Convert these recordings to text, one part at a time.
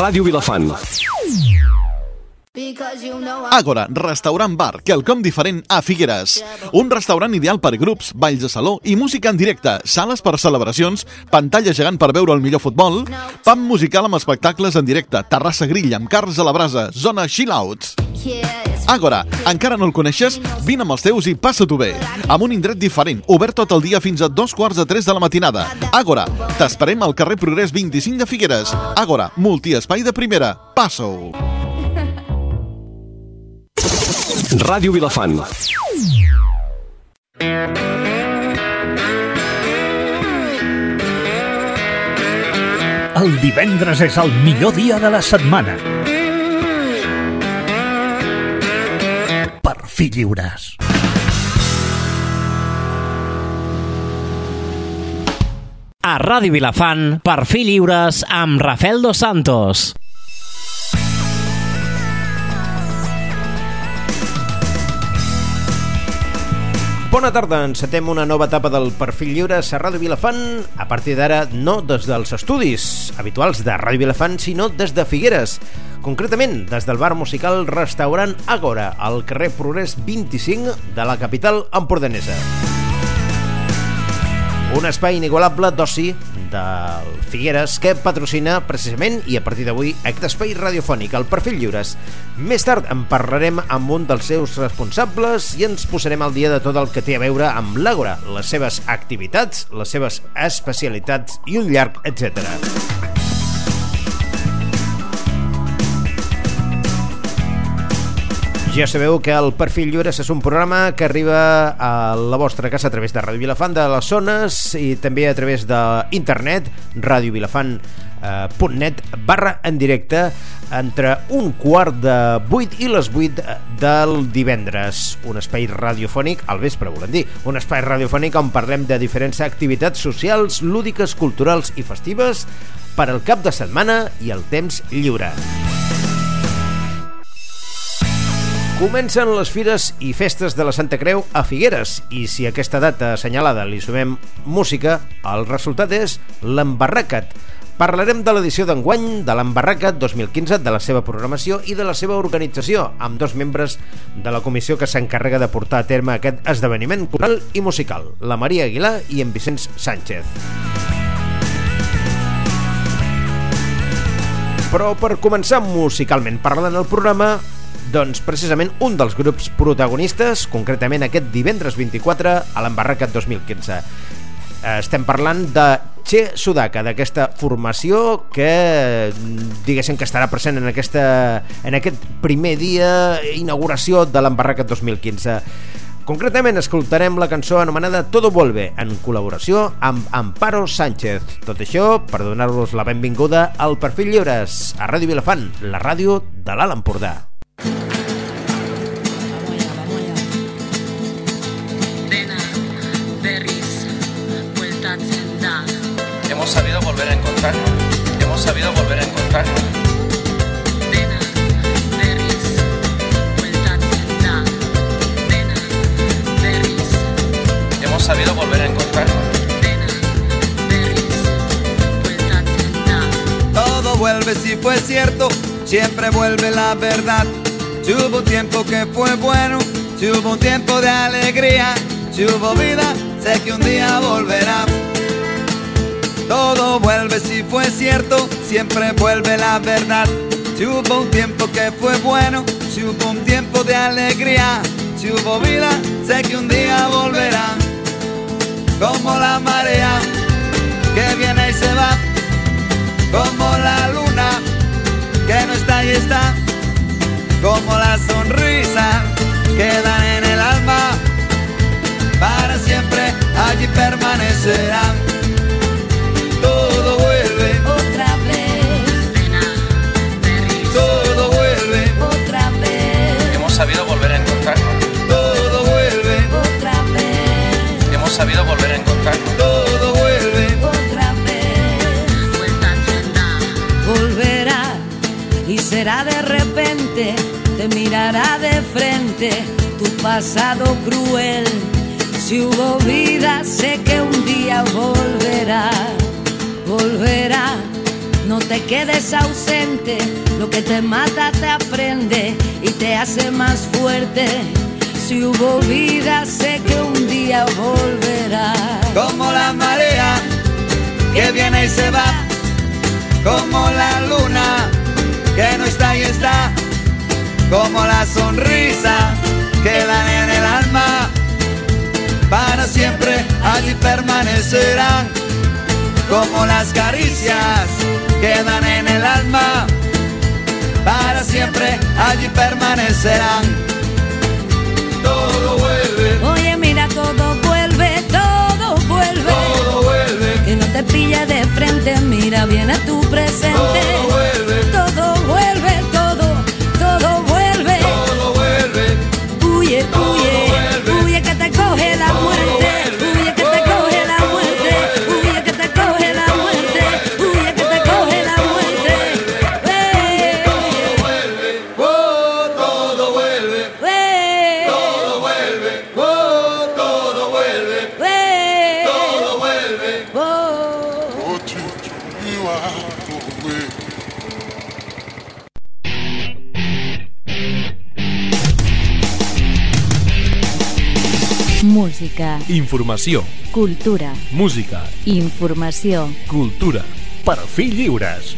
Ràdio Vilafant. Àgora, restaurant bar, quelcom diferent a Figueres. Un restaurant ideal per grups, balls de saló i música en directe, sales per celebracions, pantalla gegant per veure el millor futbol, pam musical amb espectacles en directe, terrassa grill amb cars a la brasa, zona chill-outs. Àgora, encara no el coneixes? Vine amb els teus i passa-t'ho bé. Amb un indret diferent, obert tot el dia fins a dos quarts de tres de la matinada. Àgora, t'esperem al carrer Progrés 25 de Figueres. Àgora, multiespai de primera. Passa-ho. Ràdio Vilafant. El divendres és el millor dia de la setmana. Per fi lliures. A Ràdio Vilafant, per fi lliures amb Rafael Dos Santos. Bona tarda, encetem una nova etapa del Perfil Lliure a Ràdio Vilafant, a partir d'ara no des dels estudis habituals de Ràdio Vilafant, sinó des de Figueres. Concretament, des del bar musical Restaurant Agora, al carrer Progrés 25 de la capital empordanesa. Un espai inigualable d'oci del Figueres que patrocina precisament i a partir d'avui espai radiofònic, el Perfil Lliures. Més tard en parlarem amb un dels seus responsables i ens posarem al dia de tot el que té a veure amb l'Àgora, les seves activitats, les seves especialitats i un llarg, etc. Ja sabeu que el Perfil Lliures és un programa que arriba a la vostra casa a través de Ràdio Vilafant de les zones i també a través d'internet radiovilafant.net barra en directe entre un quart de 8 i les 8 del divendres. Un espai radiofònic, al vespre volem dir, un espai radiofònic on parlem de diferents activitats socials, lúdiques, culturals i festives per al cap de setmana i el temps lliure. Comencen les fires i festes de la Santa Creu a Figueres i si a aquesta data assenyalada li sumem música, el resultat és l'Embarracat. Parlarem de l'edició d'enguany de l'Embarracat 2015, de la seva programació i de la seva organització, amb dos membres de la comissió que s'encarrega de portar a terme aquest esdeveniment cultural i musical, la Maria Aguilar i en Vicenç Sánchez. Però per començar musicalment parlant el programa, doncs precisament un dels grups protagonistes, concretament aquest divendres 24 a l'Embarracat 2015. Estem parlant de Che Sudaka, d'aquesta formació que diguéssim que estarà present en, aquesta, en aquest primer dia inauguració de l'Embarracat 2015. Concretament escoltarem la cançó anomenada Todo Vuelve en col·laboració amb Amparo Sánchez. Tot això per donar-vos la benvinguda al Perfil Lliures a Ràdio Vilafant, la ràdio de l'Alt Empordà. Hemos sabido volver a encontrarnos. Hemos sabido volver a encontrarnos. Hemos sabido volver a encontrarnos. Todo vuelve si fue cierto, siempre vuelve la verdad. Si hubo un tiempo que fue bueno, si hubo un tiempo de alegría, si hubo vida, sé que un día volverá. Todo vuelve si fue cierto, siempre vuelve la verdad. Si hubo un tiempo que fue bueno, si hubo un tiempo de alegría, si hubo vida, sé que un día volverá. Como la marea que viene y se va, como la como la sonrisa que dan en el alma, para siempre allí permanecerán. Te mirará de frente tu pasado cruel. Si hubo vida, sé que un día volverá, volverá, No te quedes ausente, lo que te mata te aprende y te hace más fuerte. Si hubo vida, sé que un día volverá. Como la marea que viene y se va, como la luna que no está y está, como la sonrisa que dan en el alma, para siempre allí permanecerán, como las caricias que dan en el alma, para siempre allí permanecerán. Todo vuelve, Oye, mira, todo vuelve, todo vuelve. todo vuelve, Que no te pille de frente, mira bien a tu Informació, cultura, música, informació. cultura. Per fi lliures.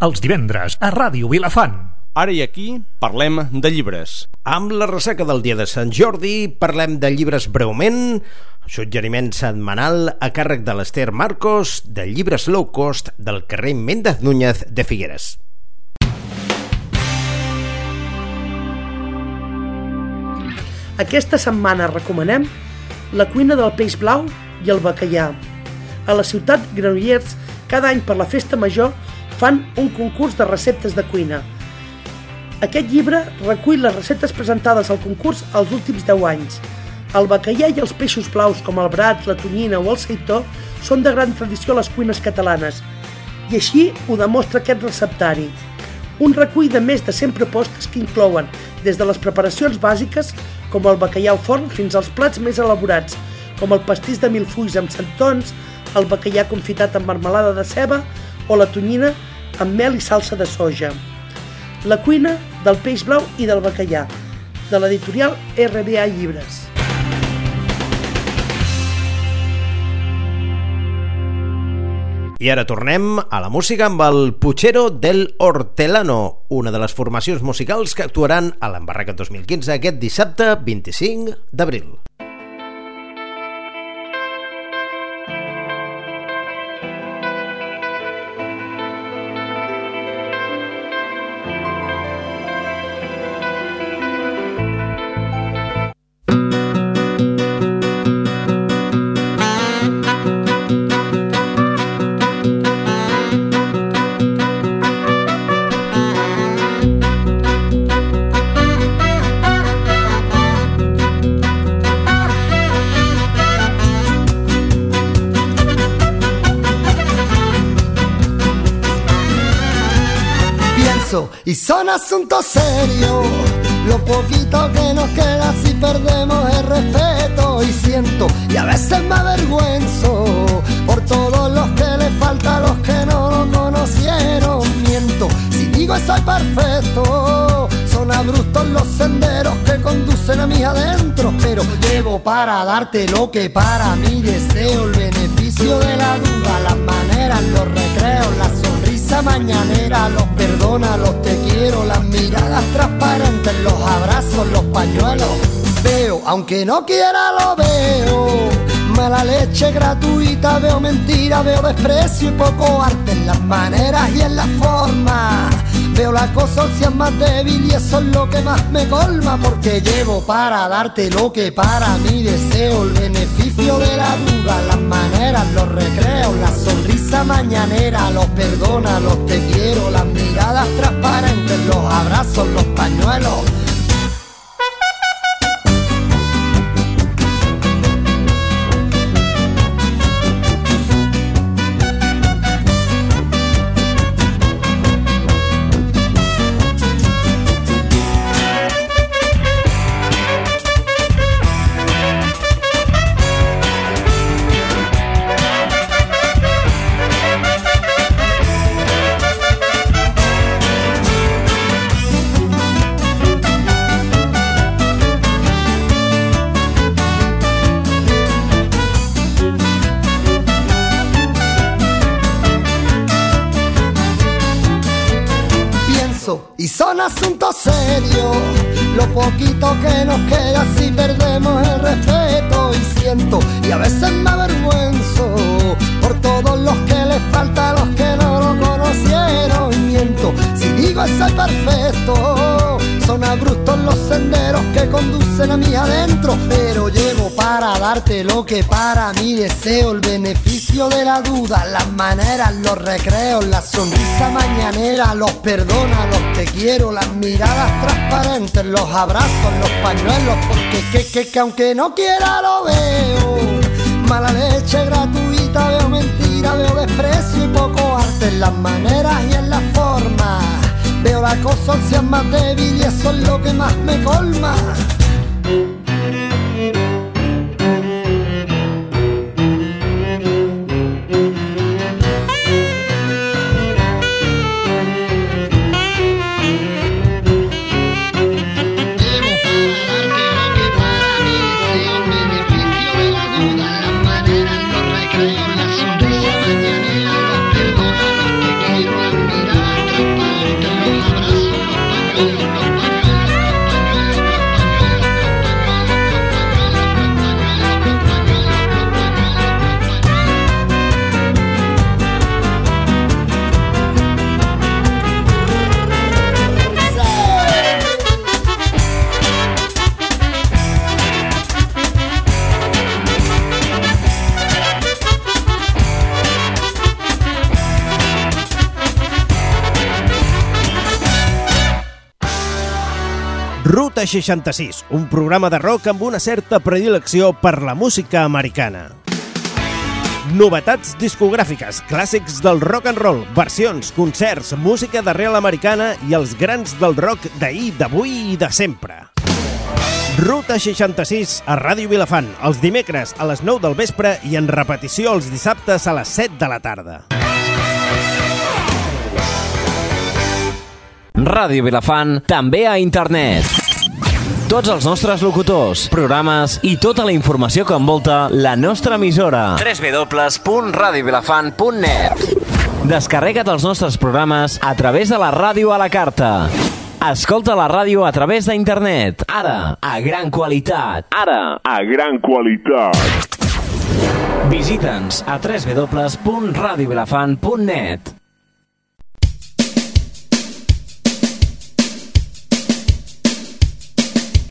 Els divendres a Ràdio Vilafant. Ara i aquí parlem de llibres. Amb la ressaca del dia de Sant Jordi parlem de llibres breument, suggeriment setmanal a càrrec de l'Ester Marcos de llibres low cost del carrer Méndez Núñez de Figueres. Aquesta setmana recomanem la cuina del peix blau i el bacallà. A la ciutat Granollers, cada any per la festa major, fan un concurs de receptes de cuina. Aquest llibre recull les receptes presentades al concurs els últims 10 anys. El bacallà i els peixos blaus com el brat, la tonyina o el seitó són de gran tradició a les cuines catalanes i així ho demostra aquest receptari. Un recull de més de 100 propostes que inclouen des de les preparacions bàsiques, com el bacallà al forn, fins als plats més elaborats, com el pastís de mil fulls amb centons, el bacallà confitat amb marmelada de ceba o la tonyina amb mel i salsa de soja. La cuina del peix blau i del bacallà, de l'editorial RBA Llibres. I ara tornem a la música amb el Puchero del Hortelano, una de les formacions musicals que actuaran a l'Embarraca 2015 aquest dissabte 25 d'abril. Y son asuntos serios, lo poquito que nos queda si perdemos el respeto. Y siento, y a veces me avergüenzo por todos los que le falta los que no lo conocieron. Miento, si digo soy perfecto, son abruptos los senderos que conducen a mis adentros, pero llevo para darte lo que para mí deseo, el beneficio de la duda, las maneras, los recreos, la sonrisa mañanera, los perdona, los te quiero, las miradas transparentes, los abrazos, los pañuelos. Veo, aunque no quiera lo veo. Mala leche gratuita, veo mentira, veo desprecio y poco arte en las maneras y en las formas. Veo la sea más débil y eso es lo que más me colma porque llevo para darte lo que para mí deseo, el beneficio de la duda, las maneras, los recreos, la sonrisa mañanera, los perdona, los te quiero, las miradas transparentes, los abrazos, los pañuelos. Lo poquito que nos queda si perdemos el respeto y siento y a veces me avergüenzo por todos los que les falta los que no lo conocieron. Y miento si digo soy perfecto. Son abruptos los senderos que conducen a mí adentro, pero llevo para darte lo que para mí deseo, el beneficio de la duda, las maneras, los recreos, la sonrisa mañanera, los perdona, los te quiero, las miradas transparentes, los abrazos, los pañuelos, porque que, que, que aunque no quiera lo veo. Mala leche gratuita, veo mentira, veo desprecio y poco arte en las maneras y en las formas. Veo la cosa más débil y eso es lo que más me colma. 66, un programa de rock amb una certa predilecció per la música americana. Novetats discogràfiques, clàssics del rock and roll, versions, concerts, música d'arrel americana i els grans del rock d'ahir, d'avui i de sempre. Ruta 66 a Ràdio Vilafant, els dimecres a les 9 del vespre i en repetició els dissabtes a les 7 de la tarda. Ràdio Vilafant, també a internet. Tots els nostres locutors, programes i tota la informació que envolta la nostra emissora. www.radiovilafant.net Descarrega't els nostres programes a través de la ràdio a la carta. Escolta la ràdio a través d'internet. Ara, a gran qualitat. Ara, a gran qualitat. Visita'ns a www.radiovilafant.net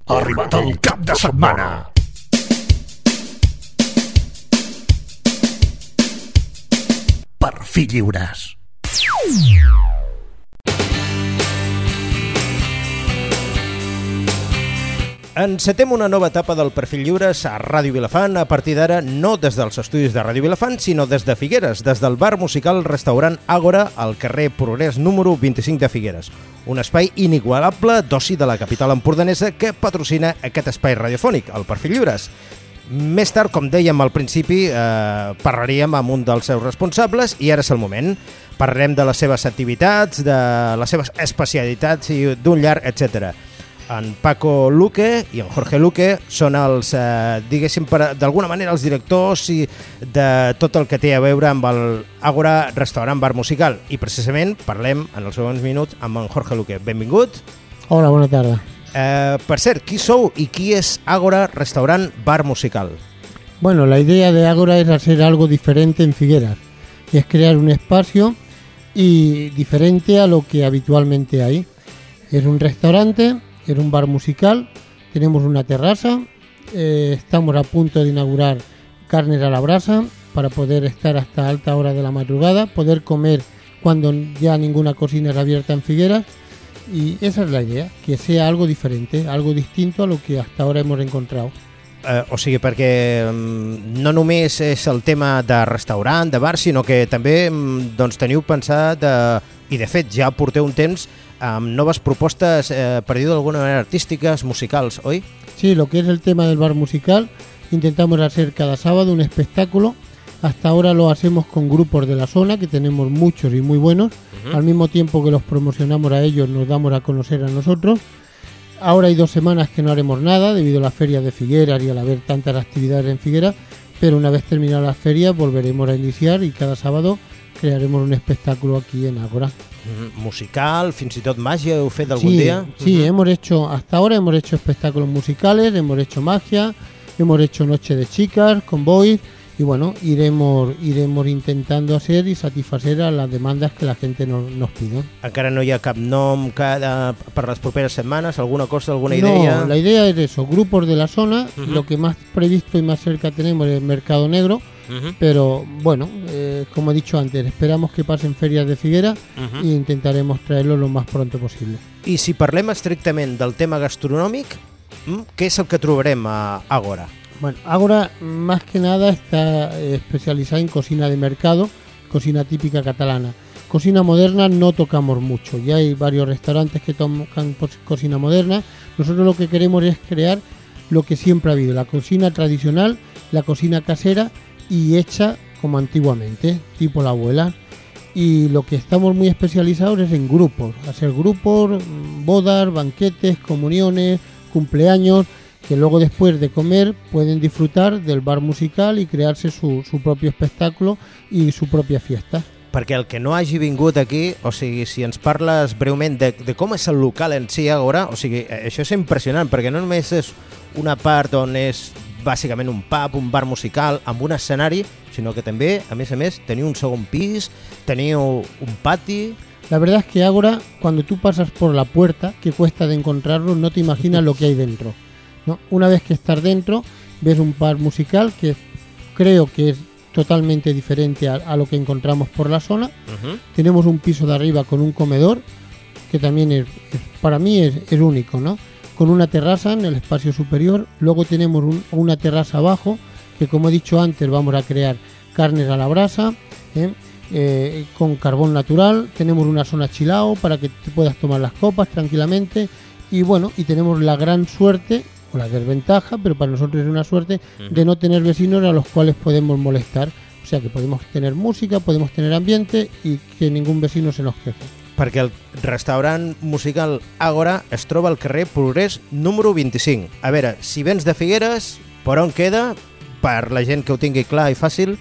Ha arribat el cap de setmana. Per fi lliures. Encetem una nova etapa del Perfil Lliures a Ràdio Vilafant, a partir d'ara no des dels estudis de Ràdio Vilafant, sinó des de Figueres, des del bar musical restaurant Àgora al carrer Progrés número 25 de Figueres. Un espai inigualable d'oci de la capital empordanesa que patrocina aquest espai radiofònic, el Perfil Lliures. Més tard, com dèiem al principi, eh, parlaríem amb un dels seus responsables i ara és el moment. Parlarem de les seves activitats, de les seves especialitats i d'un llarg, etc. En Paco Luque i en Jorge Luque són els, eh, diguéssim, d'alguna manera els directors i de tot el que té a veure amb el Àgora Restaurant Bar Musical. I precisament parlem en els següents minuts amb en Jorge Luque. Benvingut. Hola, bona tarda. Eh, per cert, qui sou i qui és Àgora Restaurant Bar Musical? Bueno, la idea de Ágora es hacer algo diferente en Figueras. Y es crear un espacio y diferente a lo que habitualmente hay. Es un restaurante, es un bar musical, tenemos una terraza, eh, estamos a punto de inaugurar carnes a la brasa para poder estar hasta alta hora de la madrugada, poder comer cuando ya ninguna cocina es abierta en Figueras. Y esa es la idea, que sea algo diferente, algo distinto a lo que hasta ahora hemos encontrado. Eh, o sigui, perquè mm, no només és el tema de restaurant, de bar, sinó que també mm, doncs, teniu pensat, eh, i de fet ja porteu un temps, amb noves propostes, eh, d'alguna manera, artístiques, musicals, oi? Sí, lo que es el tema del bar musical, intentamos hacer cada sábado un espectáculo. Hasta ahora lo hacemos con grupos de la zona, que tenemos muchos y muy buenos. Al mismo tiempo que los promocionamos a ellos, nos damos a conocer a nosotros. Ahora hay dos semanas que no haremos nada debido a la feria de Figueras y al haber tantas actividades en Figueras, pero una vez terminadas las ferias volveremos a iniciar y cada sábado crearemos un espectáculo aquí en Ágora. Mm, musical, fins i tot màgia, heu fet algun sí, dia? Sí, hemos hecho, hasta ahora hemos hecho espectáculos musicales, hemos hecho magia, hemos hecho Noche de Chicas con boys y bueno, iremos, iremos intentando hacer y satisfacer a las demandas que la gente nos, nos pide. Encara no hi ha cap nom cada, per les properes setmanes? Alguna cosa, alguna no, idea? la idea es eso, grupos de la zona, Ujú. lo que más previsto y más cerca tenemos es el Mercado Negro, Pero bueno, eh, como he dicho antes, esperamos que pasen ferias de Figuera e intentaremos traerlo lo más pronto posible. I si parlem estrictament del tema gastronòmic, mm, què és el que trobarem a Ágora? Bueno, Ágora más que nada está eh, especializada en cocina de mercado, cocina típica catalana. Cocina moderna no tocamos mucho, ya hay varios restaurantes que tocan cocina moderna. Nosotros lo que queremos es crear lo que siempre ha habido, la cocina tradicional, la cocina casera y hecha como antiguamente, tipo la abuela. Y lo que estamos muy especializados es en grupos, hacer grupos, mm, bodas, banquetes, comuniones, cumpleaños, que luego después de comer pueden disfrutar del bar musical y crearse su, su propio espectáculo y su propia fiesta. Perquè el que no hagi vingut aquí, o sigui, si ens parles breument de, de com és el local en si Ágora, o sigui, eh, això és impressionant, perquè no només és una part on és bàsicament un pub, un bar musical, amb un escenari, sinó que també, a més a més, teniu un segon pis, teniu un pati... La verdad es que Ágora, cuando tú pasas por la puerta, que cuesta de encontrarlo, no te imaginas lo que hay dentro. ¿no? Una vez que estás dentro, ves un bar musical que creo que es totalmente diferente a, a lo que encontramos por la zona. Tenemos un piso de arriba con un comedor, que también es, es- para mí es, es único, ¿no? Con una terraza en el espacio superior. Luego tenemos un- una terraza abajo, que como he dicho antes, vamos a crear carnes a la brasa, ¿eh? Eh, con carbón natural. Tenemos una zona chilao para que te puedas tomar las copas tranquilamente. Y bueno, y tenemos la gran suerte, o la desventaja, pero para nosotros es una suerte, de no tener vecinos a los cuales podemos molestar. O sea que podemos tener música, podemos tener ambiente y que ningún vecino se nos queje. Perquè el restaurant musical Ágora es troba al carrer Progrés número 25. A veure, si vens de Figueres, per on queda? Per la gent que ho tingui clar i fàcil.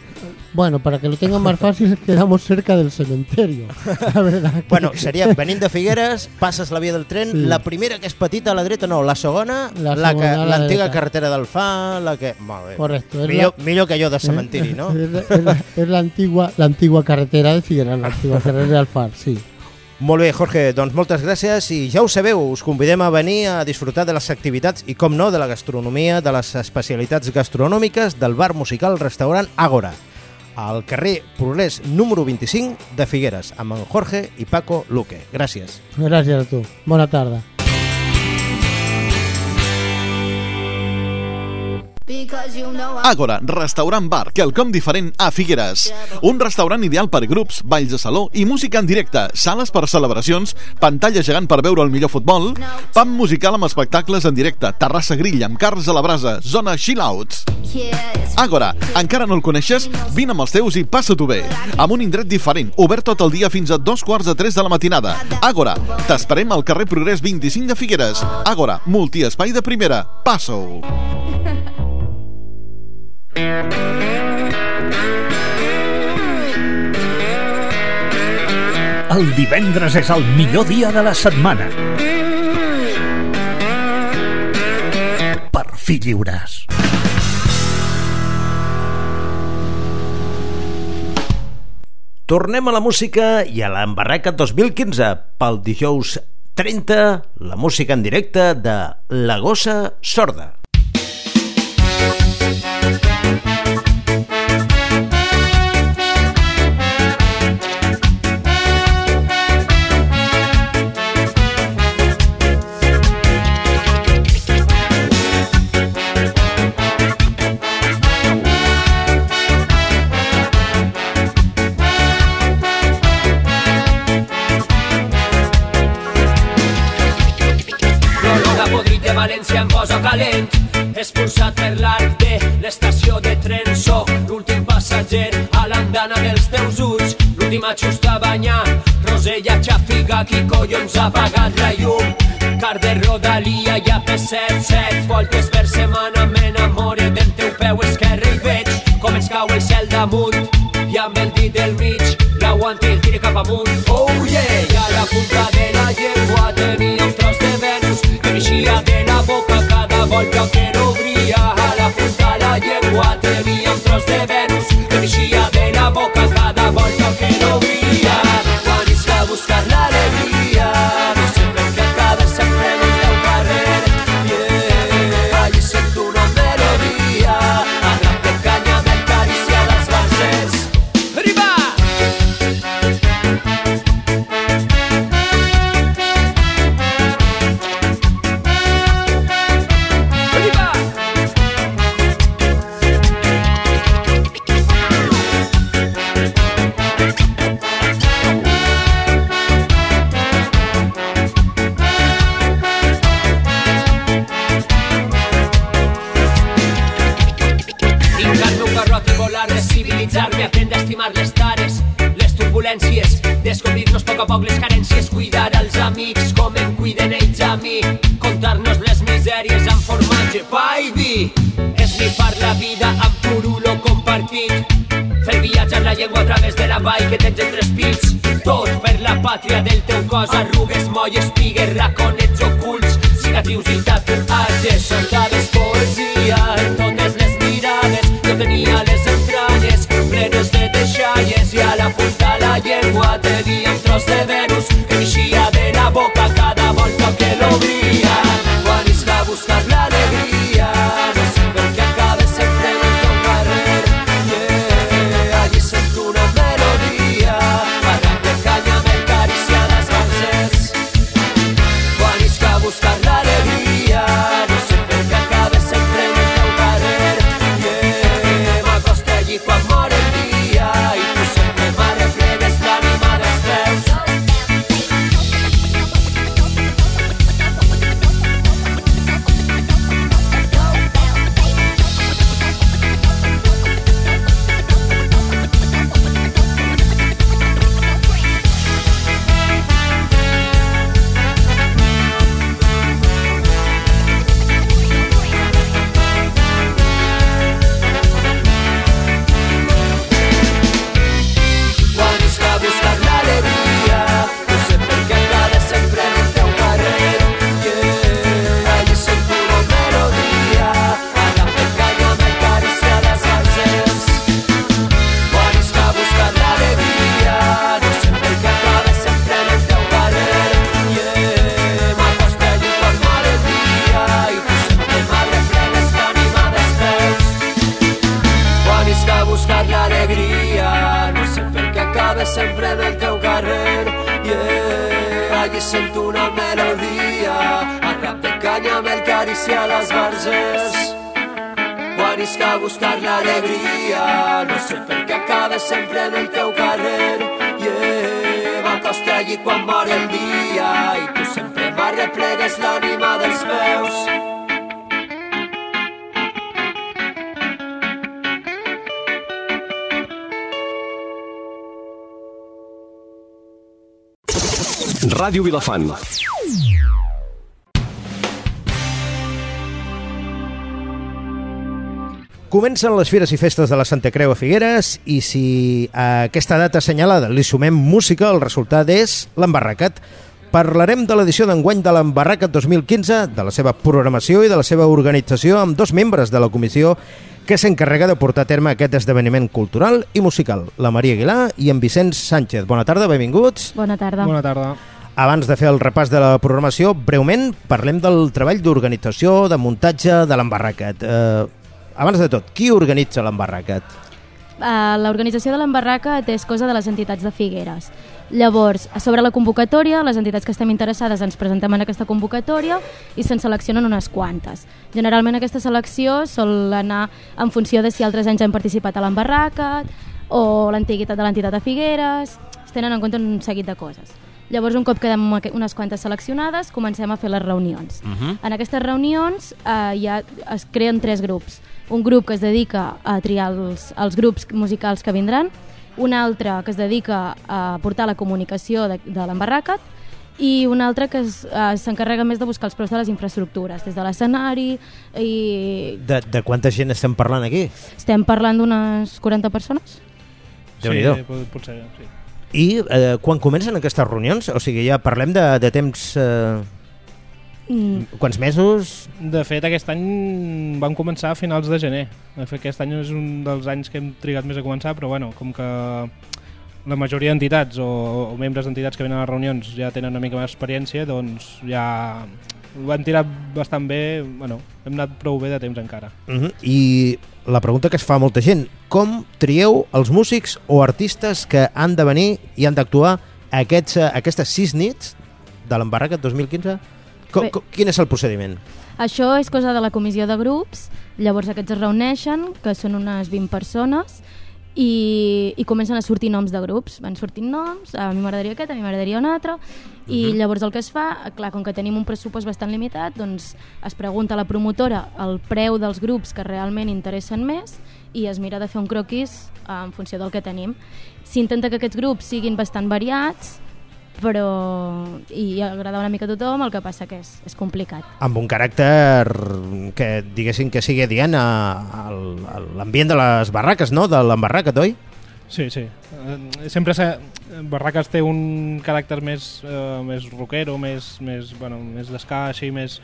Bueno, para que lo tengan más fácil, quedamos cerca del cementerio. La verdad. que- Bueno, seria venint de Figueres, passes la via del tren, Sí. la primera que és petita a la dreta, no, la segona, La la segona la l'antiga carretera del Fa, la que... Molt bé. Correcto, Millor, la- millor que allò de cementiri, no? Es, la- es la, la antigua, la carretera de Figueras, la antigua carretera de Alfar, sí. Molt bé, Jorge, doncs moltes gràcies i ja ho sabeu, us convidem a venir a disfrutar de les activitats i, com no, de la gastronomia, de les especialitats gastronòmiques del bar musical restaurant Ágora, al carrer Progrés número 25 de Figueres, amb en Jorge i Paco Luque. Gràcies. Gracias a tú. Buena tarde. Àgora, restaurant bar, quelcom diferent a Figueres. Un restaurant ideal per grups, balls de saló i música en directe, sales per celebracions, pantalla gegant per veure el millor futbol, pub musical amb espectacles en directe, terrassa grill amb carns a la brasa, zona chill-outs. Àgora, encara no el coneixes? Vine amb els teus i passa-t'ho bé. Amb un indret diferent, obert tot el dia fins a dos quarts de tres de la matinada. Àgora, t'esperem al carrer Progrés 25 de Figueres. Àgora, multiespai de primera. Passo! El divendres és el millor dia de la setmana. Per fi lliures. Tornem a la música i a l'Embarraca 2015 pel dijous 30, la música en directe de La Gossa Sorda. València em posa calent. Expulsat per l'arc de l'estació de tren. Soc l'últim passatger a l'andana dels teus ulls. L'última xusta a banyar Rosella xafiga, qui collons ha apagat la llum? Car de Rodalia i a P7, set voltes per setmana. M'enamore del teu peu esquerre i veig com ens cau el cel damunt. I amb el dit del mig la aguanti el tiri cap amunt. Oh yeah! I a la punta cada volta que l'obria. A la punta de la llengua tenia un mi, contar-nos les misèries amb formatge, pa i vi, esnifar la vida amb purulo compartit, fer viatjar la llengua a través de la vall que tens entre els pits, tot per la pàtria del teu cos, arrugues, molles, pigues, raconets ocults, cicatrius i tatuatges, soltades poesia en totes les mirades, jo tenia les entranyes plenes de deixalles i a la punta la llengua tenia un tros de Venus que volta Ràdio Vilafant. Comencen les fires i festes de la Santa Creu a Figueres i si a aquesta data assenyalada li sumem música, el resultat és l'Embarracat. Parlarem de l'edició d'enguany de l'Embarracat 2015, de la seva programació i de la seva organització amb dos membres de la comissió que s'encarrega de portar a terme aquest esdeveniment cultural i musical, la Maria Aguilar i en Vicenç Sánchez. Bona tarda, benvinguts. Bona tarda. Bona tarda. Abans de fer el repàs de la programació, breument parlem del treball d'organització, de muntatge de l'Embarracat. Eh, abans de tot, qui organitza l'Embarracat? Uh, L'organització de l'Embarracat és cosa de les entitats de Figueres. Llavors, sobre la convocatòria, les entitats que estem interessades ens presentem en aquesta convocatòria i se'n seleccionen unes quantes. Generalment aquesta selecció sol anar en funció de si altres anys han participat a l'Embarracat o l'antiguitat de l'entitat de Figueres, es tenen en compte un seguit de coses. Llavors, un cop quedem unes quantes seleccionades, comencem a fer les reunions. Mhm. En aquestes reunions eh, ja es creen tres grups. Un grup que es dedica a triar els, els grups musicals que vindran, un altre que es dedica a portar la comunicació de, de l'embarracat i un altre que es- eh, s'encarrega més de buscar els preus de les infraestructures, des de l'escenari i De, de quanta gent estem parlant aquí? estem parlant d'unes 40 persones. Déu-n'hi-do. Sí, pot, pot ser, sí. I eh, quan comencen aquestes reunions? O sigui, ja parlem de, de temps... Eh, Mm, quants mesos? De fet, aquest any vam començar a finals de gener. De fet, aquest any és un dels anys que hem trigat més a començar, però bueno, com que la majoria d'entitats o, o membres d'entitats que venen a les reunions ja tenen una mica més experiència, doncs ja ho van tirar bastant bé, bueno, hem anat prou bé de temps encara. Uh -huh. I la pregunta que es fa molta gent, com trieu els músics o artistes que han de venir i han d'actuar aquests, eh, aquestes sis nits de l'embarraca 2015? Com, Bé. com, quin és el procediment? Això és cosa de la comissió de grups, llavors aquests es reuneixen, que són unes 20 persones, i, i comencen a sortir noms de grups. Van sortint noms, a mi m'agradaria aquest, a mi m'agradaria un altre, i Mhm. llavors el que es fa, clar, com que tenim un pressupost bastant limitat, doncs es pregunta a la promotora el preu dels grups que realment interessen més i es mira de fer un croquis eh, en funció del que tenim. S'intenta que aquests grups siguin bastant variats, però i agradar una mica a tothom, el que passa que és, és complicat. Amb un caràcter que diguéssim que sigui adient a, a, a l'ambient de les barraques, no? De l'embarraca, oi? Sí, sí. Eh, sempre Barraques té un caràcter més, eh, més rockero, més, més, bueno, més d'esca, així, més...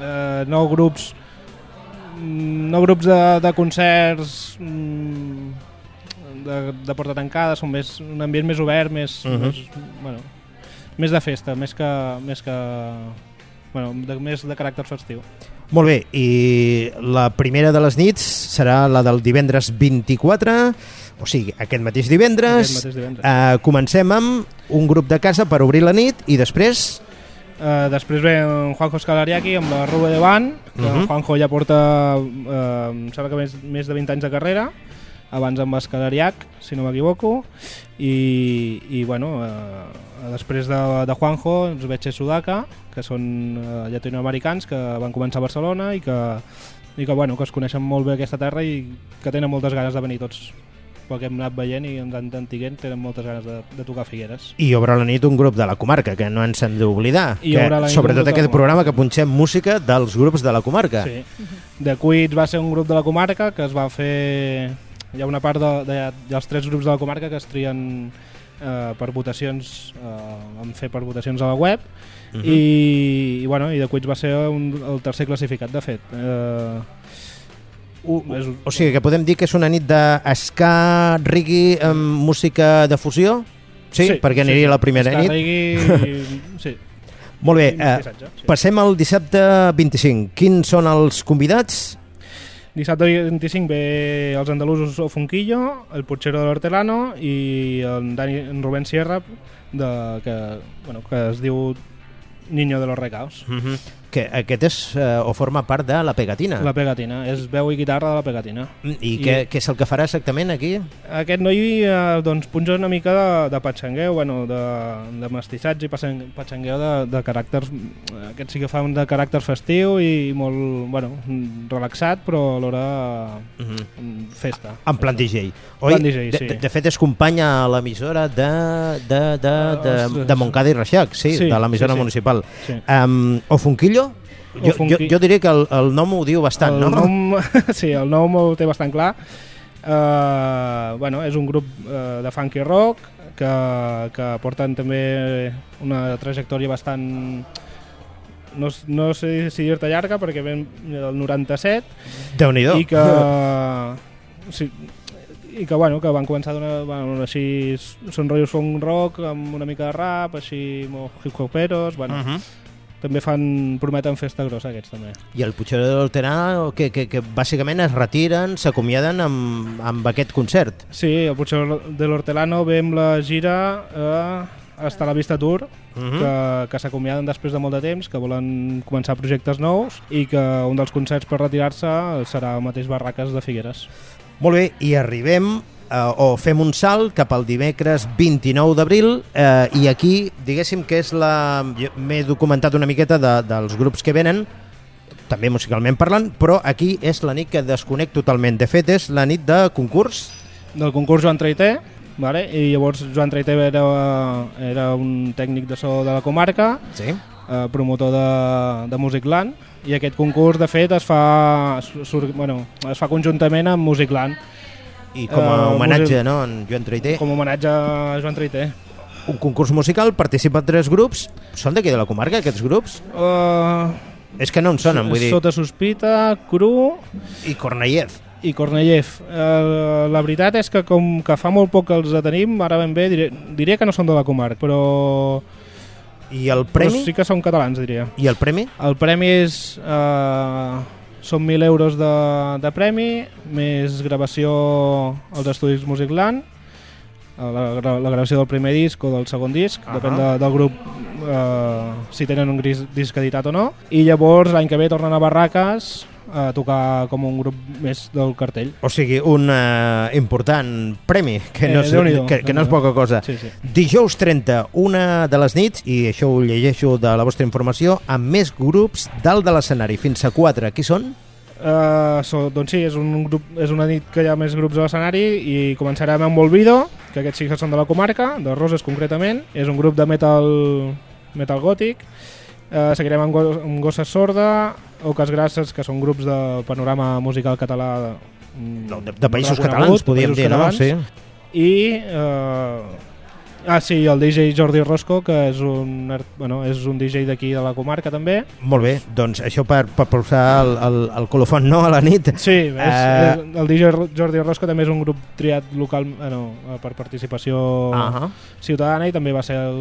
Eh, no grups mm, no grups de, de concerts mm, de, de porta tancada, són més, un ambient més obert, més, uh Mhm. -huh. més, bueno, més de festa, més que, més que bueno, de, més de caràcter festiu. Molt bé, i la primera de les nits serà la del divendres 24, o sigui, aquest mateix divendres. Aquest mateix divendres. Eh, comencem amb un grup de casa per obrir la nit i després... Uh, després ve en Juanjo Escalariaki amb la Rube de Van, que uh Mhm. -huh. Juanjo ja porta, uh, em sembla que més, més de 20 anys de carrera, abans amb Escalariac, si no m'equivoco, i, i bueno, uh, després de, de Juanjo ens veig a Sudaka, que són uh, llatinoamericans que van començar a Barcelona i que, i que, bueno, que es coneixen molt bé aquesta terra i que tenen moltes ganes de venir tots pel que hem anat veient i ens han antiguent tenen moltes ganes de, de tocar Figueres. I obre la nit un grup de la comarca, que no ens hem d'oblidar. Sobretot de aquest programa que punxem música dels grups de la comarca. Sí. The Quits va ser un grup de la comarca que es va fer... Hi ha una part de, de, dels tres grups de la comarca que es trien eh, per votacions, eh, vam fer per votacions a la web Mhm. i, i, bueno, i The Quits va ser un, el tercer classificat, de fet. Eh, Uh, o sigui que podem dir que és una nit d'esca, reggae, amb música de fusió? Sí, Sí, perquè aniria sí. la primera Ska, nit. reggae, sí. Molt bé, eh, passem al dissabte 25. Quins són els convidats? Dissabte 25 ve els andalusos o Fonquillo, el Porchero de l'Hortelano i en, Dani, en Rubén Sierra, de, que, bueno, que es diu Niño de los Recaos. Uh -huh. Que aquest és, eh, o forma part de la pegatina. La pegatina, és veu i guitarra de la pegatina. I, què, què és el que farà exactament aquí? Aquest noi eh, doncs, punja una mica de, de patxangueu, bueno, de, de mestissatge i patxan- patxangueu de, de caràcters... Aquest sí que fa un de caràcter festiu i molt bueno, relaxat, però alhora Uh -huh. festa. En plan DJ. Oi? Plan DJ, de, sí. de, de fet, és company a l'emissora de, de, de, de, ostres. de Montcada i Reixac, sí, Sí, de l'emissora sí, sí. municipal. Sí. Um, o Fonquillo? Jo, jo, jo diria que el, el nom ho diu bastant, el no? Nom, sí, el nom ho té bastant clar. Uh, bueno, és un grup uh, de funky rock que, que porten també una trajectòria bastant no, no sé si dir-te llarga perquè ven del 97 Déu-n'hi-do. i que sí, i que, bueno, que van començar d'una, bueno, així són rotllos funk rock amb una mica de rap, així molt hip-hoperos, bueno, Mhm. També fan, prometen festa grossa aquests també. I el Puigceró de l'Alterà, que, que, que bàsicament es retiren, s'acomiaden amb, amb aquest concert. Sí, el Puigceró de l'Hortelano ve amb la gira eh, hasta la Vista Tour, Mhm. que, que s'acomiaden després de molt de temps, que volen començar projectes nous i que un dels concerts per retirar-se serà el mateix Barraques de Figueres. Molt bé, i arribem eh, o fem un salt cap al dimecres 29 d'abril eh, i aquí, diguéssim que és la... M'he documentat una miqueta de, dels grups que venen, també musicalment parlant, però aquí és la nit que desconec totalment. De fet, és la nit de concurs. Del concurs Joan Traité, vale? i llavors Joan Traité era, era un tècnic de so de la comarca, sí. eh, promotor de, de Musicland, i aquest concurs, de fet, es fa, sur, bueno, es fa conjuntament amb Musicland. I com a Eh, homenatge, músic- no?, en Joan Traité. Com a homenatge a Joan Traité. Un concurs musical, participen tres grups. Són d'aquí de la comarca, aquests grups? Uh, És que no em sonen, vull dir... Sota sospita, Cru... I Cornellez. I Cornellez. Uh, la veritat és que com que fa molt poc que els tenim, ara ben bé, diré, diria que no són de la comarca, però... I el Però premi? sí que són catalans, diria. I el premi? El premi és... Uh, són 1.000 euros de, de premi, més gravació als estudis Musicland, eh, la, gra- la gravació del primer disc o del segon disc, Ahà. depèn de, del grup eh, si tenen un disc editat o no. I llavors l'any que ve tornen a Barraques a tocar com un grup més del cartell. O sigui, un uh, important premi, que, no, Eh, és, que, que no és poca cosa. Sí, sí. Dijous 30, una de les nits, i això ho llegeixo de la vostra informació, amb més grups dalt de l'escenari, fins a 4. Qui són? Uh, so, doncs sí, és, un grup, és una nit que hi ha més grups a l'escenari i començarem amb Olvido, que aquests sí que són de la comarca, de Roses concretament. És un grup de metal, metal gòtic. Uh, seguirem amb, Go amb Gossa Sorda, Oques Grasses, que són grups de panorama musical català de, de- de països catalans, podríem dir, no? Sí. I... Uh, Ah, sí, el DJ Jordi Rosco, que és un, bueno, és un DJ d'aquí de la comarca també. Molt bé, doncs això per, per posar el, el, el colofon no a la nit. Sí, és, Eh, és, el DJ Jordi Rosco també és un grup triat local eh, no, eh, per participació Ahà. ciutadana i també va ser el...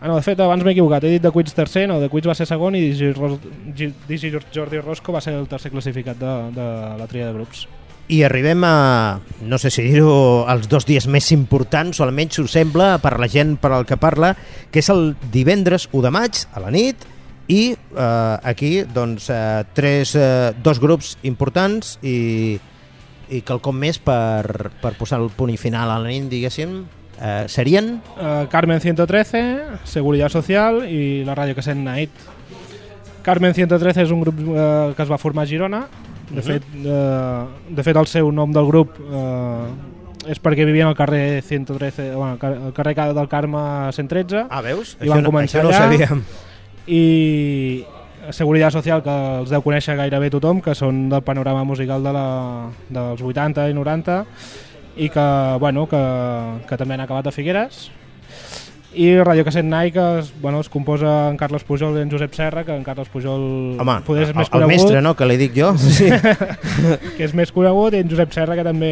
Ah, no, de fet, abans m'he equivocat, he dit de Quits tercer, no, de Quits va ser segon i DJ, Ros Jordi Rosco va ser el tercer classificat de, de la tria de grups. I arribem a, no sé si dir-ho, els dos dies més importants, o almenys ho sembla per la gent per al que parla, que és el divendres 1 de maig, a la nit, i eh, aquí doncs, eh, tres, eh, dos grups importants i, i quelcom més per, per posar el punt final a la nit, diguéssim, eh, serien... Eh, Carmen 113, Seguridad Social i la ràdio Cassette Night. Carmen 113 és un grup eh, que es va formar a Girona. De, Mhm. fet, eh, de fet, el seu nom del grup eh, és perquè vivien al carrer 113, bueno, al car- al carrer Ca- del Carme 113. Ah, veus? I Això van no- començar això no ho allà. sabíem. I Seguretat Social, que els deu conèixer gairebé tothom, que són del panorama musical de la, dels 80 i 90 i que, bueno, que, que també han acabat a Figueres i Radio Cassette Night que es, bueno, es composa en Carles Pujol i en Josep Serra que en Carles Pujol Home, poder és el, més el conegut mestre, no?, que li dic jo. sí, que és més conegut i en Josep Serra que també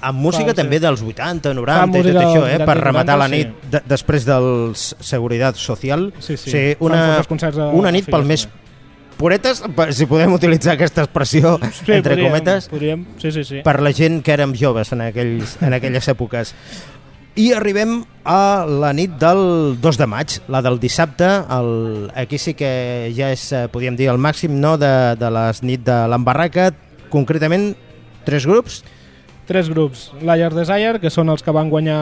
Amb música fa- també dels 80, Fa 90 i tot això, eh? 80 per rematar 90, la sí. nit de, després dels Seguretat Social. Sí, sí. Sí, Fan una, força concerts a- una nit pel més puretes, si podem utilitzar aquesta expressió, Sí, entre podríem, cometes, podríem, sí, sí, sí. per la gent que érem joves en, aquells, en aquelles èpoques. I arribem a la nit del 2 de maig, la del dissabte. El, aquí sí que ja és, eh, podríem dir, el màxim no, de, de les nit de l'embarraca. Concretament, tres grups. Tres grups. Liar Desire, que són els que van guanyar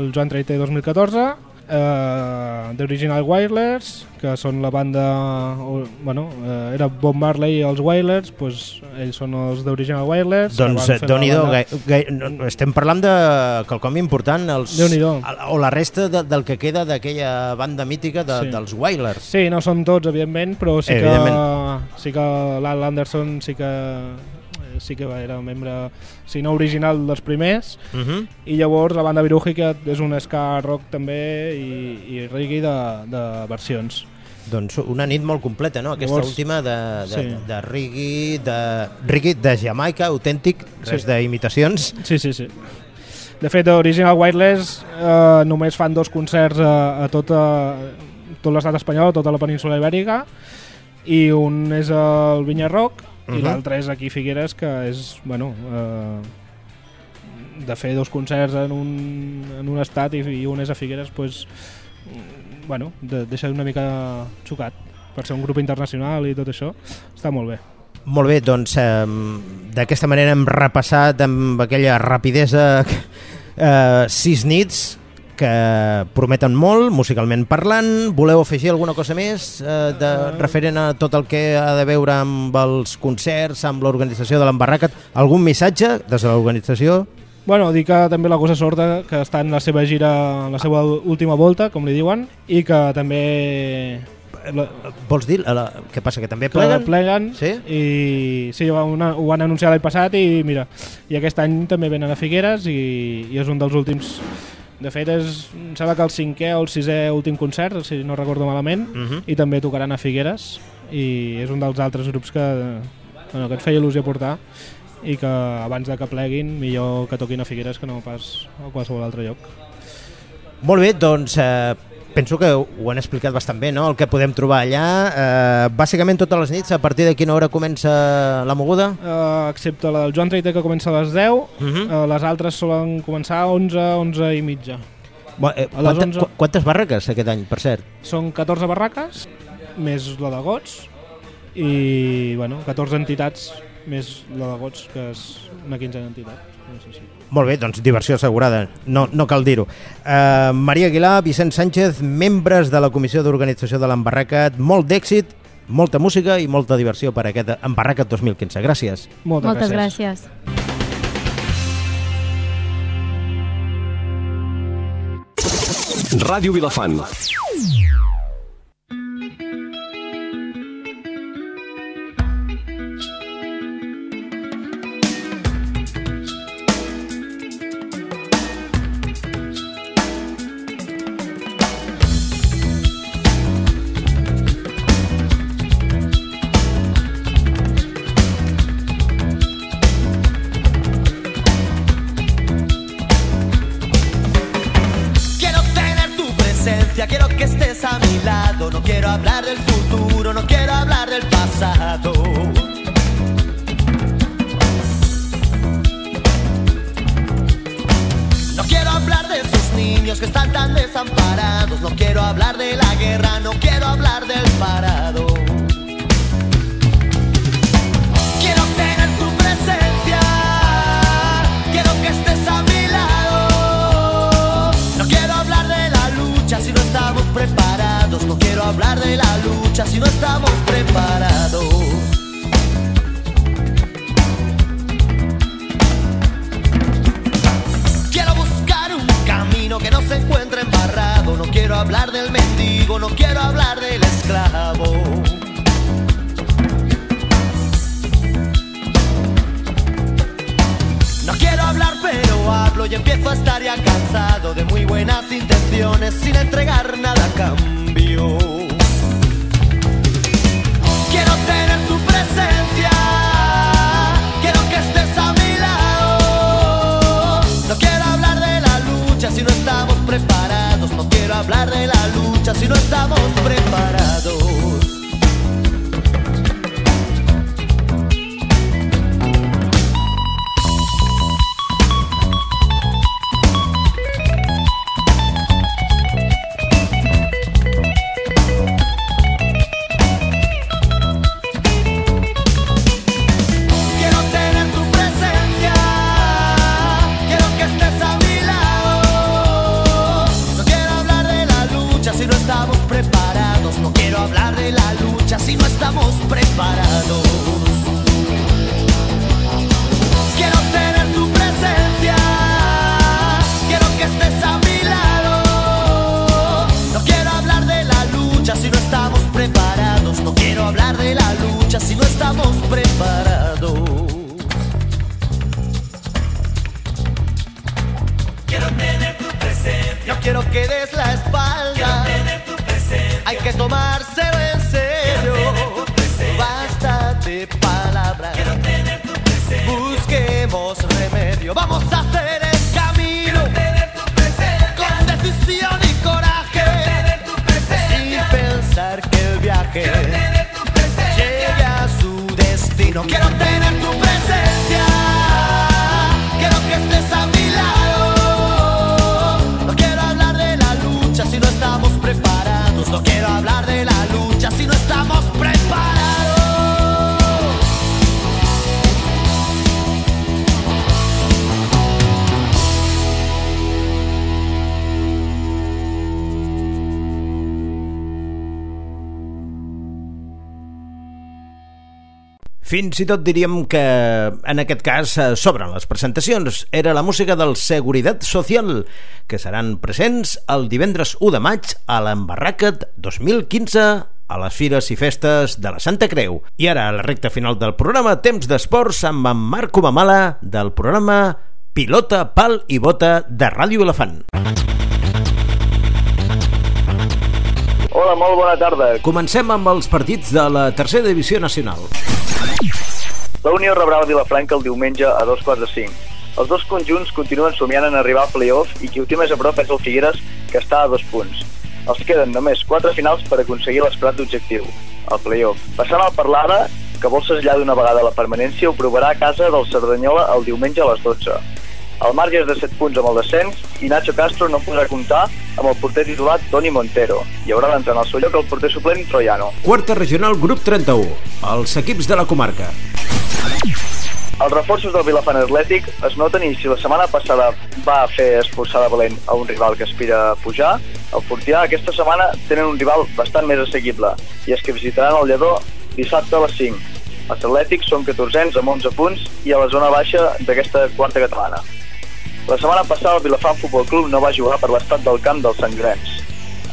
el Joan Traité 2014, eh, The Original Wailers, que són la banda... o, Bueno, eh, era Bob Marley i els Wailers, doncs ells són els The Original que Doncs banda- gai, gai, no, no, estem parlant de quelcom important, els, Déu-n'hi-do. o la resta de, del que queda d'aquella banda mítica de, Sí. dels Wailers. Sí, no són tots, evidentment, però sí que, sí que l'Al Anderson sí que sí que era membre, si no original dels primers, Mhm. i llavors la banda Viruji, que és un ska rock també i, i reggae de, de versions. Doncs una nit molt completa, no? Aquesta Llavors- última de, de, sí. de, de reggae, de, reggae de Jamaica, autèntic, res Sí. d'imitacions. Sí, sí, sí. De fet, Original Wireless eh, només fan dos concerts a, a tot, a, tot l'estat espanyol, a tota la península ibèrica, i un és el Vinya Rock i Mhm. l'altre és aquí Figueres, que és, bueno, eh, de fer dos concerts en un, en un estat i, i un és a Figueres, pues, mm, bueno, de, deixa una mica xocat per ser un grup internacional i tot això, està molt bé. Molt bé, doncs eh, d'aquesta manera hem repassat amb aquella rapidesa eh, sis nits que prometen molt, musicalment parlant. Voleu afegir alguna cosa més eh, de, referent a tot el que ha de veure amb els concerts, amb l'organització de l'embarraca? Algun missatge des de l'organització? Bueno, dir que també la Gossa Sorda, que està en la seva gira, en la seva última volta, com li diuen, i que també la, Vols dir? La, què passa, que també que pleguen? pleguen Sí? i sí, van, ho van anunciar l'any passat i mira, i aquest any també venen a Figueres i, i és un dels últims de fet és, em sembla que el cinquè o el sisè últim concert, si no recordo malament Mhm. i també tocaran a Figueres i és un dels altres grups que, bueno, que et feia il·lusió portar i que abans de que pleguin millor que toquin a Figueres que no pas a qualsevol altre lloc Molt bé, doncs eh, penso que ho han explicat bastant bé, no?, el que podem trobar allà. Eh, bàsicament totes les nits, a partir de quina hora comença la moguda? uh, excepte la del Joan Traiter que comença a les 10 uh. -huh. uh, les altres solen començar a 11, 11 i mitja Bo, eh, A quanta, 11. qu quantes barraques aquest any, per cert? Són 14 barraques, més la de Gots, i bueno, 14 entitats més la de Gots, que és una quinzena entitat. No sé si... Molt bé, doncs diversió assegurada, no, no cal dir-ho. Uh, Maria Aguilar, Vicent Sánchez, membres de la comissió d'organització de l'Embarracat, molt d'èxit, molta música i molta diversió per aquest Embarracat 2015. Gràcies. Moltes, Moltes gràcies. Ràdio Vilafant. Niños que están tan desamparados. No quiero hablar de la guerra, no quiero hablar del parado. Quiero tener tu presencia, quiero que estés a mi lado. No quiero hablar de la lucha si no estamos preparados. No quiero hablar de la lucha si no estamos preparados. Que no se encuentre embarrado. No quiero hablar del mendigo, no quiero hablar del esclavo. No quiero hablar pero hablo y empiezo a estar ya cansado de muy buenas intenciones sin entregar nada a cambio. Quiero tener tu presencia, quiero que estés hablar de la lucha si no estamos preparados. Fins i tot diríem que en aquest cas eh, s'obren les presentacions. Era la música del Seguridad Social, que seran presents el divendres 1 de maig a l'Embarracat 2015 a les fires i festes de la Santa Creu. I ara, a la recta final del programa Temps d'Esports amb en Marco Mamala del programa Pilota, Pal i Bota de Ràdio Elefant. Hola, molt bona tarda. Comencem amb els partits de la tercera divisió nacional. La Unió rebrà el Vilafranca el diumenge a dos quarts de cinc. Els dos conjunts continuen somiant en arribar al playoff i qui ho té més a prop és el Figueres, que està a dos punts. Els queden només quatre finals per aconseguir l'esperat d'objectiu, el playoff. Passant al Parlada, que vol segellar d'una vegada la permanència, ho provarà a casa del Cerdanyola el diumenge a les 12. El marge és de 7 punts amb el descens i Nacho Castro no podrà comptar amb el porter titular Toni Montero. Hi haurà d'entrar en el seu lloc el porter suplent Troiano. Quarta regional, grup 31. Els equips de la comarca. Els reforços del Vilafant Atlètic es noten i si la setmana passada va fer de valent a un rival que aspira a pujar, el Fortià aquesta setmana tenen un rival bastant més assequible i és que visitaran el Lledó dissabte a les 5. Els Atlètics són 14 amb 11 punts i a la zona baixa d'aquesta quarta catalana. La setmana passada el Vilafant Futbol Club no va jugar per l'estat del camp dels Sant Llorenç.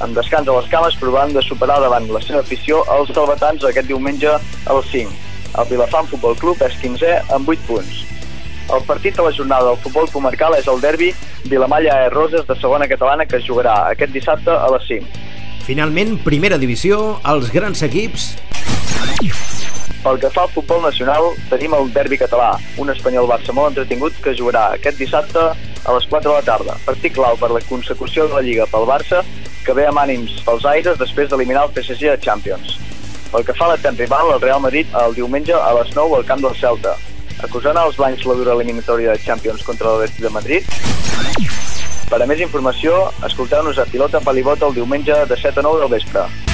Amb descans a les cames provaran de superar davant la seva afició els salvatans aquest diumenge a les 5 el Vilafant Futbol Club és 15è amb 8 punts. El partit de la jornada del futbol comarcal és el derbi Vilamalla e Roses de segona catalana que es jugarà aquest dissabte a les 5. Finalment, primera divisió, els grans equips... Pel que fa al futbol nacional, tenim el derbi català, un espanyol-Barça molt entretingut que jugarà aquest dissabte a les 4 de la tarda. Partit clau per la consecució de la Lliga pel Barça, que ve amb ànims pels aires després d'eliminar el PSG a Champions. Pel que fa a l'etent rival, el Real Madrid el diumenge a les 9 al camp del Celta, acusant els blancs la dura eliminatòria de Champions contra l'Atlètic de Madrid. Per a més informació, escolteu-nos a Pilota Palibota el diumenge de 7 a 9 del vespre.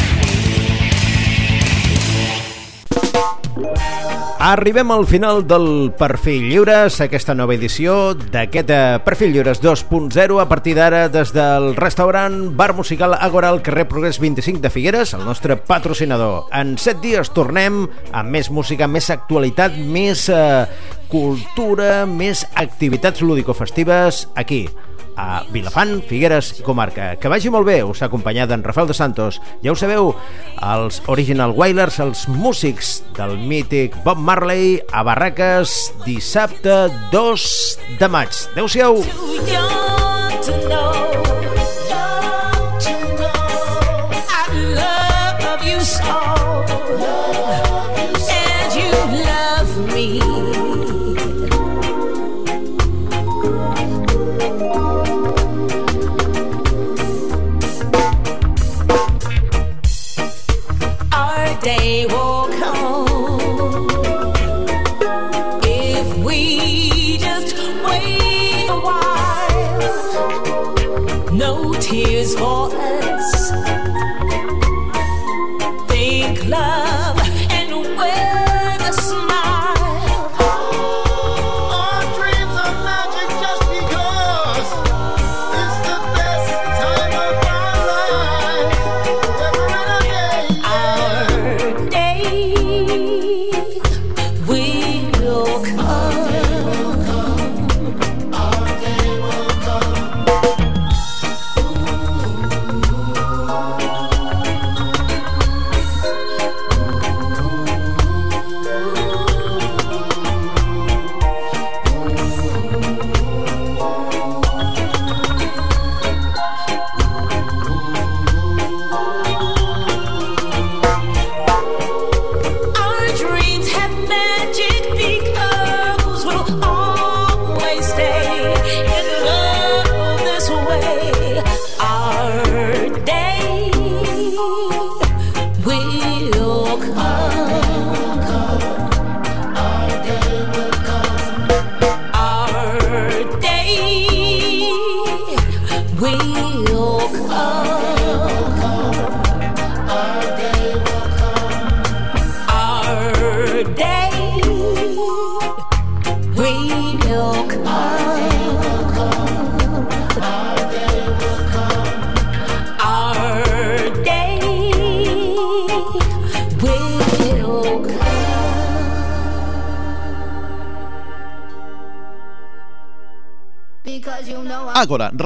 Arribem al final del Perfil Lliures, aquesta nova edició d'aquest eh, Perfil Lliures 2.0 a partir d'ara des del restaurant Bar Musical Agora al carrer Progrés 25 de Figueres, el nostre patrocinador. En 7 dies tornem amb més música, més actualitat, més eh, cultura, més activitats lúdico-festives aquí a Vilafant, Figueres i Comarca. Que vagi molt bé, us ha acompanyat en Rafael de Santos. Ja ho sabeu, els Original Wailers, els músics del mític Bob Marley a Barraques dissabte 2 de maig. Adéu-siau! me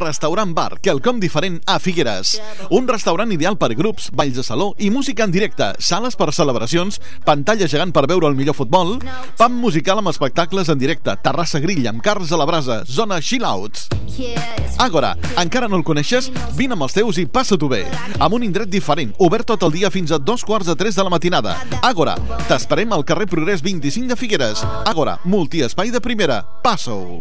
restaurant bar, quelcom diferent a Figueres. Un restaurant ideal per grups, balls de saló i música en directe, sales per celebracions, pantalla gegant per veure el millor futbol, pam musical amb espectacles en directe, terrassa grill amb cars a la brasa, zona chill-outs. Àgora, encara no el coneixes? Vine amb els teus i passa-t'ho bé. Amb un indret diferent, obert tot el dia fins a dos quarts de tres de la matinada. Àgora, t'esperem al carrer Progrés 25 de Figueres. Àgora, multiespai de primera. Passa-ho.